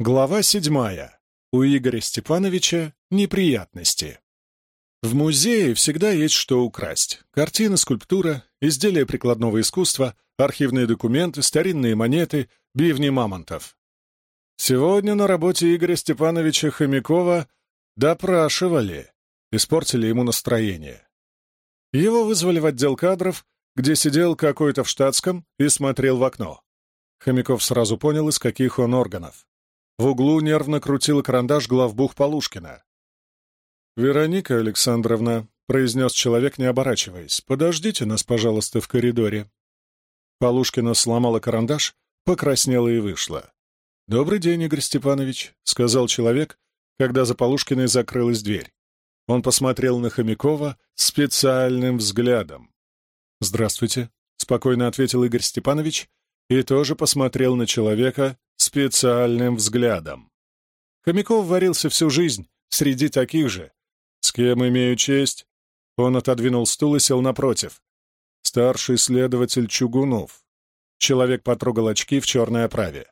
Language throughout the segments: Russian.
Глава седьмая. У Игоря Степановича неприятности. В музее всегда есть что украсть. Картины, скульптура, изделия прикладного искусства, архивные документы, старинные монеты, бивни мамонтов. Сегодня на работе Игоря Степановича Хомякова допрашивали, испортили ему настроение. Его вызвали в отдел кадров, где сидел какой-то в штатском и смотрел в окно. Хомяков сразу понял, из каких он органов. В углу нервно крутил карандаш главбух Полушкина. «Вероника Александровна», — произнес человек, не оборачиваясь, — «подождите нас, пожалуйста, в коридоре». Полушкина сломала карандаш, покраснела и вышла. «Добрый день, Игорь Степанович», — сказал человек, когда за Полушкиной закрылась дверь. Он посмотрел на Хомякова специальным взглядом. «Здравствуйте», — спокойно ответил Игорь Степанович и тоже посмотрел на человека специальным взглядом. Хомяков варился всю жизнь среди таких же. «С кем имею честь?» Он отодвинул стул и сел напротив. Старший следователь Чугунов. Человек потрогал очки в черной оправе.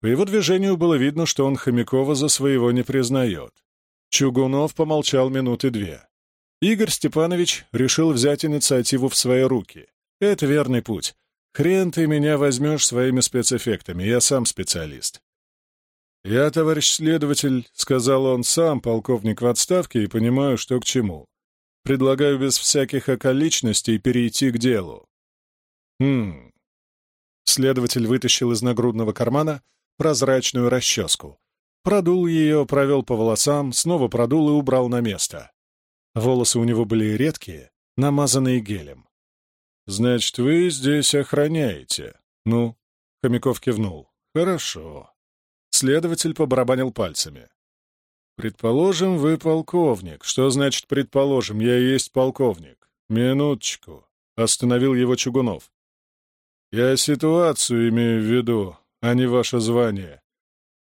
По его движению было видно, что он Хомякова за своего не признает. Чугунов помолчал минуты две. Игорь Степанович решил взять инициативу в свои руки. Это верный путь. Хрен ты меня возьмешь своими спецэффектами, я сам специалист. «Я, товарищ следователь», — сказал он сам, полковник в отставке, и понимаю, что к чему. Предлагаю без всяких околичностей перейти к делу. Хм. Следователь вытащил из нагрудного кармана прозрачную расческу. Продул ее, провел по волосам, снова продул и убрал на место. Волосы у него были редкие, намазанные гелем. «Значит, вы здесь охраняете?» «Ну?» — Хомяков кивнул. «Хорошо». Следователь побарабанил пальцами. «Предположим, вы полковник. Что значит «предположим»? Я и есть полковник. Минуточку». Остановил его Чугунов. «Я ситуацию имею в виду, а не ваше звание.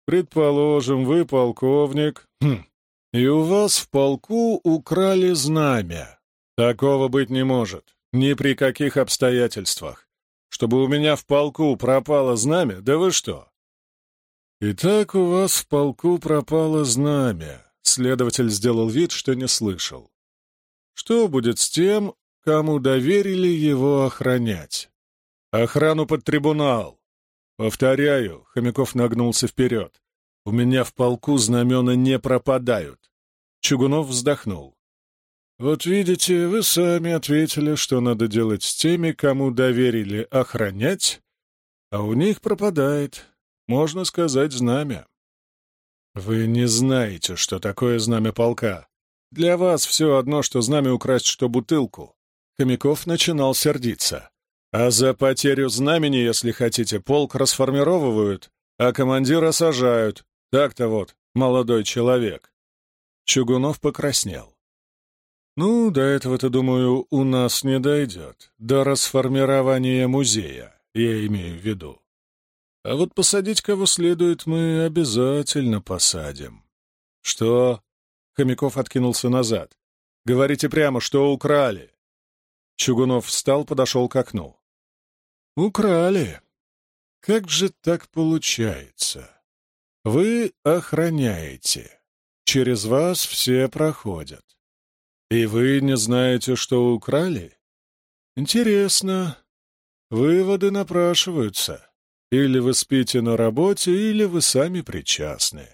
Предположим, вы полковник. Хм. И у вас в полку украли знамя. Такого быть не может. Ни при каких обстоятельствах. Чтобы у меня в полку пропало знамя, да вы что? Итак, у вас в полку пропало знамя. Следователь сделал вид, что не слышал. Что будет с тем, кому доверили его охранять? Охрану под трибунал. Повторяю, Хомяков нагнулся вперед. У меня в полку знамена не пропадают. Чугунов вздохнул. «Вот видите, вы сами ответили, что надо делать с теми, кому доверили охранять, а у них пропадает, можно сказать, знамя». «Вы не знаете, что такое знамя полка. Для вас все одно, что знамя украсть, что бутылку». Хомяков начинал сердиться. «А за потерю знамени, если хотите, полк расформировывают, а командира сажают. Так-то вот, молодой человек». Чугунов покраснел. Ну, до этого-то, думаю, у нас не дойдет. До расформирования музея, я имею в виду. А вот посадить кого следует мы обязательно посадим. Что? Хомяков откинулся назад. Говорите прямо, что украли. Чугунов встал, подошел к окну. Украли. Как же так получается? Вы охраняете. Через вас все проходят. «И вы не знаете, что украли?» «Интересно. Выводы напрашиваются. Или вы спите на работе, или вы сами причастны».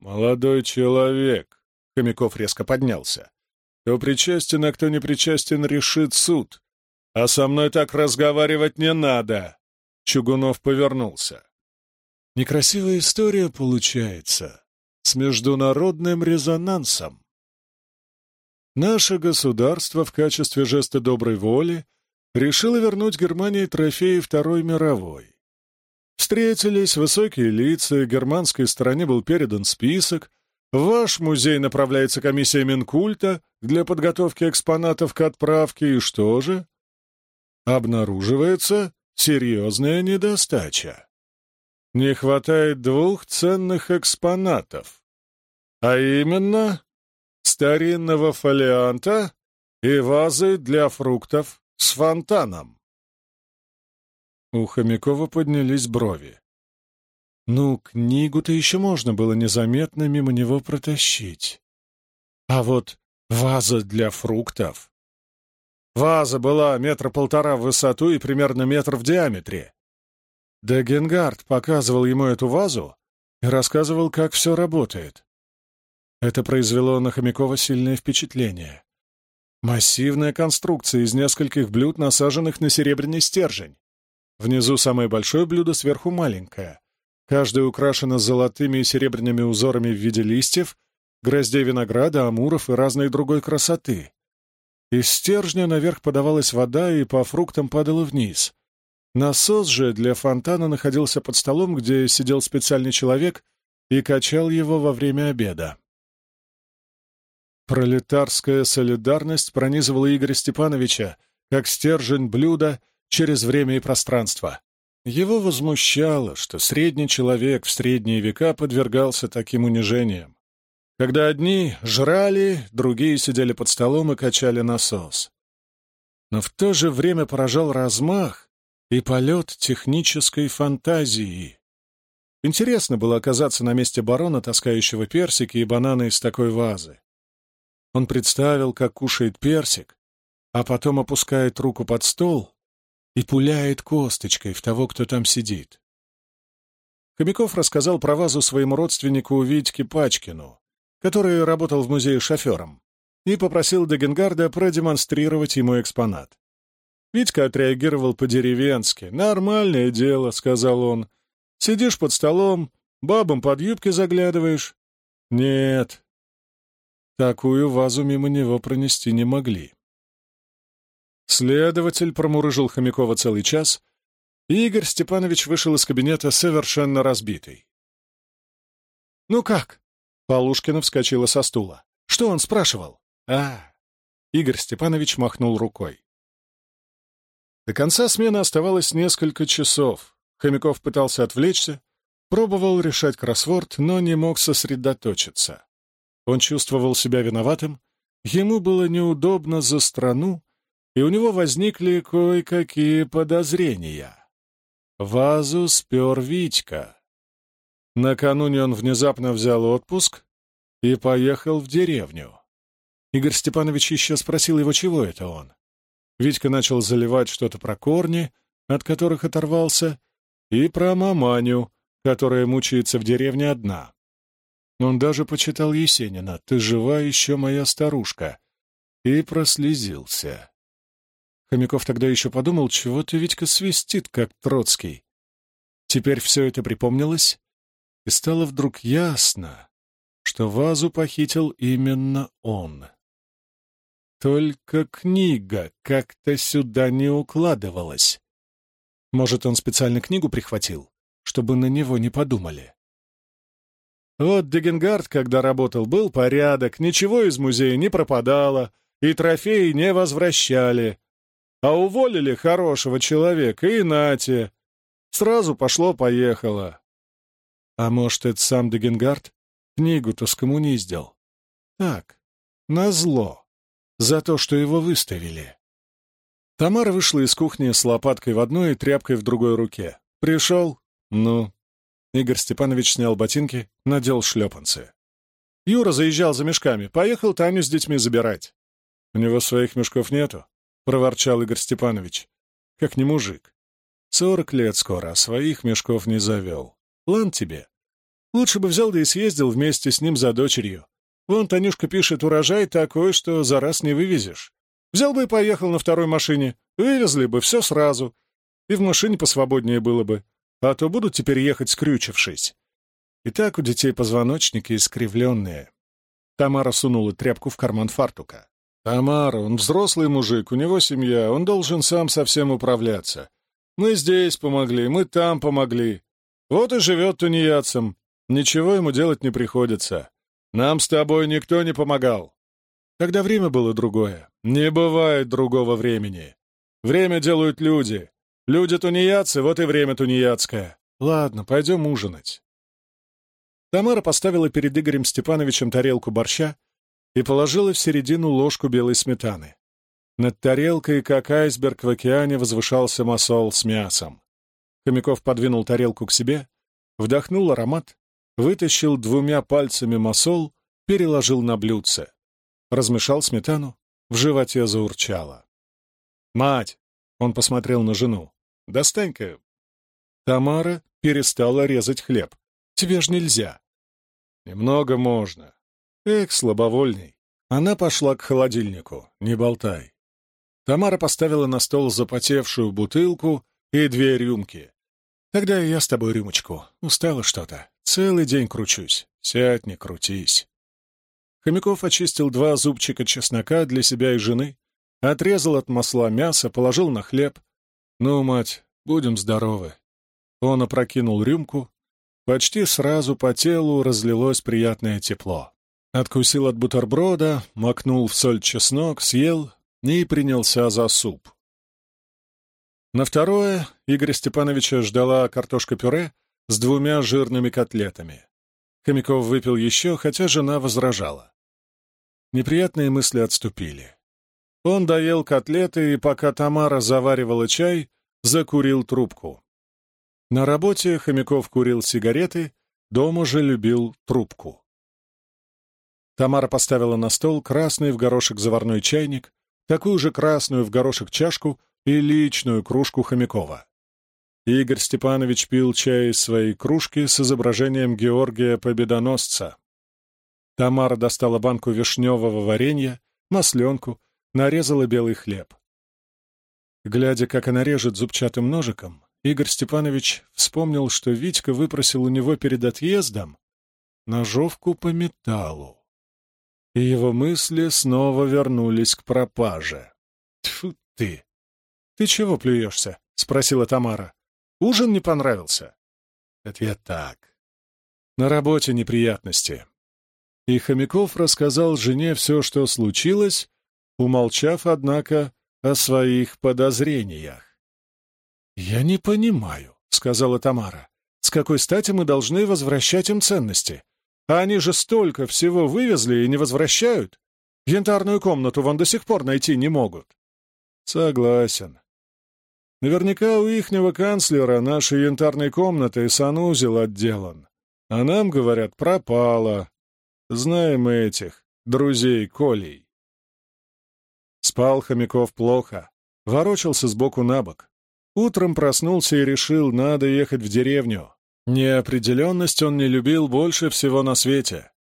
«Молодой человек», — Хомяков резко поднялся, — «кто причастен, а кто не причастен, решит суд. А со мной так разговаривать не надо». Чугунов повернулся. «Некрасивая история получается, с международным резонансом. Наше государство в качестве жеста доброй воли решило вернуть Германии трофеи Второй мировой. Встретились высокие лица, германской стороне был передан список, в ваш музей направляется комиссия Минкульта для подготовки экспонатов к отправке, и что же? Обнаруживается серьезная недостача. Не хватает двух ценных экспонатов, а именно старинного фолианта и вазы для фруктов с фонтаном. У Хомякова поднялись брови. Ну, книгу-то еще можно было незаметно мимо него протащить. А вот ваза для фруктов... Ваза была метра полтора в высоту и примерно метр в диаметре. Дегенгард показывал ему эту вазу и рассказывал, как все работает. Это произвело на Хомякова сильное впечатление. Массивная конструкция из нескольких блюд, насаженных на серебряный стержень. Внизу самое большое блюдо, сверху маленькое. Каждое украшено золотыми и серебряными узорами в виде листьев, гроздей винограда, амуров и разной другой красоты. Из стержня наверх подавалась вода и по фруктам падала вниз. Насос же для фонтана находился под столом, где сидел специальный человек и качал его во время обеда. Пролетарская солидарность пронизывала Игоря Степановича, как стержень блюда через время и пространство. Его возмущало, что средний человек в средние века подвергался таким унижениям. Когда одни жрали, другие сидели под столом и качали насос. Но в то же время поражал размах и полет технической фантазии. Интересно было оказаться на месте барона, таскающего персики и бананы из такой вазы. Он представил, как кушает персик, а потом опускает руку под стол и пуляет косточкой в того, кто там сидит. Хомяков рассказал про вазу своему родственнику Витьке Пачкину, который работал в музее шофером, и попросил Дегенгарда продемонстрировать ему экспонат. Витька отреагировал по-деревенски. «Нормальное дело», — сказал он. «Сидишь под столом, бабам под юбки заглядываешь». «Нет, Такую вазу мимо него пронести не могли. Следователь промурыжил Хомякова целый час, и Игорь Степанович вышел из кабинета совершенно разбитый. «Ну как?» — Полушкина вскочила со стула. «Что он спрашивал?» «А...» — Игорь Степанович махнул рукой. До конца смены оставалось несколько часов. Хомяков пытался отвлечься, пробовал решать кроссворд, но не мог сосредоточиться. Он чувствовал себя виноватым, ему было неудобно за страну, и у него возникли кое-какие подозрения. Вазу спер Витька. Накануне он внезапно взял отпуск и поехал в деревню. Игорь Степанович еще спросил его, чего это он. Витька начал заливать что-то про корни, от которых оторвался, и про маманю, которая мучается в деревне одна. Он даже почитал Есенина «Ты жива еще, моя старушка» и прослезился. Хомяков тогда еще подумал, чего-то Витька свистит, как Троцкий. Теперь все это припомнилось, и стало вдруг ясно, что вазу похитил именно он. Только книга как-то сюда не укладывалась. Может, он специально книгу прихватил, чтобы на него не подумали. Вот Дегенгард, когда работал, был порядок, ничего из музея не пропадало, и трофеи не возвращали. А уволили хорошего человека, и нате. Сразу пошло-поехало. А может, это сам Дегенгард книгу-то скоммуниздил? Так, назло, за то, что его выставили. Тамара вышла из кухни с лопаткой в одной и тряпкой в другой руке. «Пришел? Ну, Игорь Степанович снял ботинки, надел шлепанцы. Юра заезжал за мешками, поехал Таню с детьми забирать. «У него своих мешков нету», — проворчал Игорь Степанович. «Как не мужик. Сорок лет скоро, а своих мешков не завел. Лан тебе. Лучше бы взял да и съездил вместе с ним за дочерью. Вон Танюшка пишет, урожай такой, что за раз не вывезешь. Взял бы и поехал на второй машине. Вывезли бы все сразу. И в машине посвободнее было бы а то будут теперь ехать скрючившись. И так у детей позвоночники искривленные. Тамара сунула тряпку в карман фартука. «Тамара, он взрослый мужик, у него семья, он должен сам совсем управляться. Мы здесь помогли, мы там помогли. Вот и живет тунеядцем. Ничего ему делать не приходится. Нам с тобой никто не помогал. Когда время было другое. Не бывает другого времени. Время делают люди. Люди тунеядцы, вот и время тунеядское. Ладно, пойдем ужинать. Тамара поставила перед Игорем Степановичем тарелку борща и положила в середину ложку белой сметаны. Над тарелкой, как айсберг в океане, возвышался масол с мясом. Хомяков подвинул тарелку к себе, вдохнул аромат, вытащил двумя пальцами масол, переложил на блюдце. Размешал сметану, в животе заурчало. «Мать!» — он посмотрел на жену. «Достань-ка!» Тамара перестала резать хлеб. «Тебе ж нельзя!» «Немного можно». «Эх, слабовольный!» Она пошла к холодильнику. «Не болтай!» Тамара поставила на стол запотевшую бутылку и две рюмки. «Тогда я с тобой рюмочку. Устала что-то. Целый день кручусь. Сядь, не крутись». Хомяков очистил два зубчика чеснока для себя и жены, отрезал от масла мясо, положил на хлеб. «Ну, мать, будем здоровы». Он опрокинул рюмку. Почти сразу по телу разлилось приятное тепло. Откусил от бутерброда, макнул в соль чеснок, съел и принялся за суп. На второе Игоря Степановича ждала картошка-пюре с двумя жирными котлетами. Хомяков выпил еще, хотя жена возражала. Неприятные мысли отступили. Он доел котлеты и, пока Тамара заваривала чай, закурил трубку. На работе Хомяков курил сигареты, дома же любил трубку. Тамара поставила на стол красный в горошек заварной чайник, такую же красную в горошек чашку и личную кружку Хомякова. Игорь Степанович пил чай из своей кружки с изображением Георгия Победоносца. Тамара достала банку вишневого варенья, масленку, нарезала белый хлеб. Глядя, как она режет зубчатым ножиком, Игорь Степанович вспомнил, что Витька выпросил у него перед отъездом ножовку по металлу. И его мысли снова вернулись к пропаже. Тьфу ты! «Ты чего плюешься?» — спросила Тамара. «Ужин не понравился?» «Это я так. На работе неприятности». И Хомяков рассказал жене все, что случилось, умолчав, однако, о своих подозрениях. «Я не понимаю», — сказала Тамара, — «с какой стати мы должны возвращать им ценности? А они же столько всего вывезли и не возвращают. Янтарную комнату вон до сих пор найти не могут». «Согласен. Наверняка у ихнего канцлера нашей янтарной комнаты санузел отделан. А нам, говорят, пропало. Знаем мы этих, друзей Колей. Спал Хомяков плохо, ворочался сбоку на бок. Утром проснулся и решил, надо ехать в деревню. Неопределенность он не любил больше всего на свете.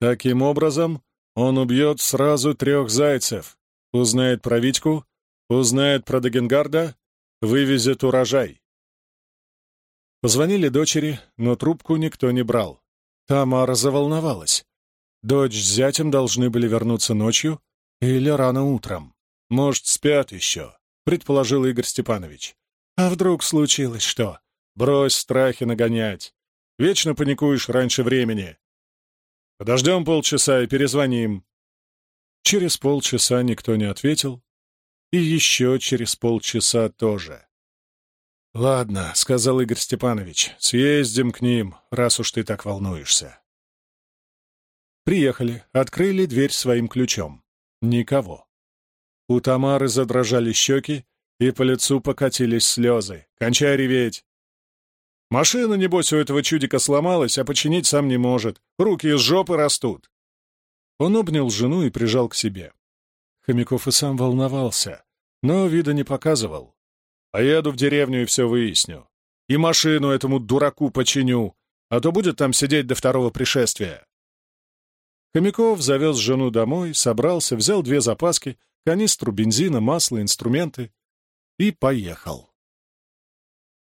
Таким образом, он убьет сразу трех зайцев. Узнает про Витьку, узнает про Дагенгарда Вывезет урожай. Позвонили дочери, но трубку никто не брал. Тамара заволновалась. Дочь с зятем должны были вернуться ночью или рано утром. Может, спят еще, предположил Игорь Степанович. А вдруг случилось что? Брось страхи нагонять. Вечно паникуешь раньше времени. Подождем полчаса и перезвоним. Через полчаса никто не ответил, и еще через полчаса тоже. «Ладно», — сказал Игорь Степанович, — «съездим к ним, раз уж ты так волнуешься». Приехали, открыли дверь своим ключом. Никого. У Тамары задрожали щеки, и по лицу покатились слезы. «Кончай реветь!» «Машина, небось, у этого чудика сломалась, а починить сам не может. Руки из жопы растут!» Он обнял жену и прижал к себе. Хомяков и сам волновался, но вида не показывал. «Поеду в деревню и все выясню. И машину этому дураку починю, а то будет там сидеть до второго пришествия». Хомяков завез жену домой, собрался, взял две запаски, канистру бензина, масло, инструменты и поехал.